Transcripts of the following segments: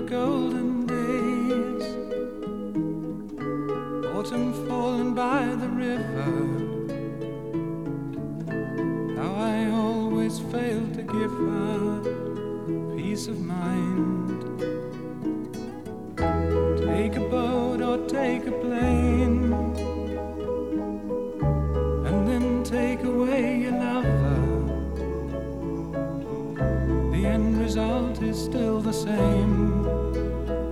golden days. Autumn falling by the river. How I always failed to give her peace of mind. The same.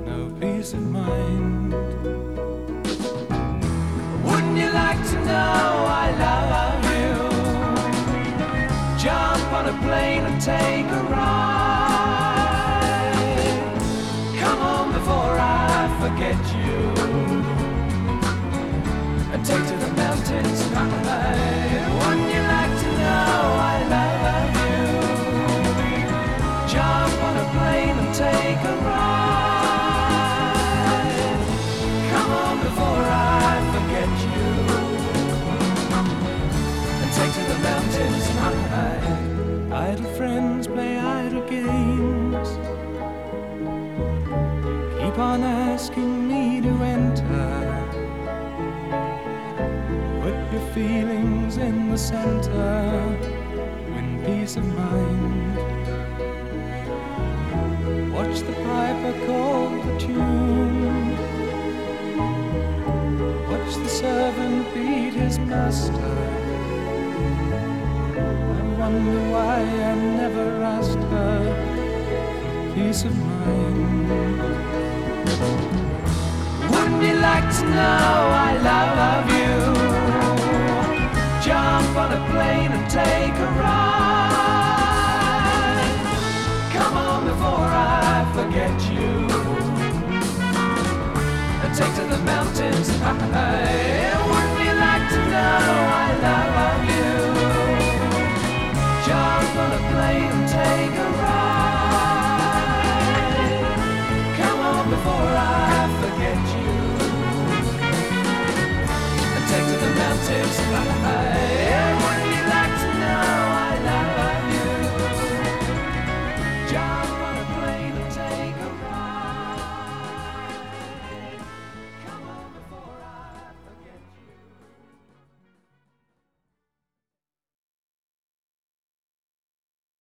No peace of mind. Wouldn't you like to know I love you? Jump on a plane and take a ride. Come on before I forget you. Idle friends play idle games. Keep on asking me to enter. Put your feelings in the center. Win peace of mind. Watch the piper call the tune. Watch the servant beat his master. I wonder why I never asked her peace of mind. Wouldn't you like to know I love you? Jump on a plane and take a ride. Come on before I forget you. And take to the mountains. Wouldn't you like to know I love It's not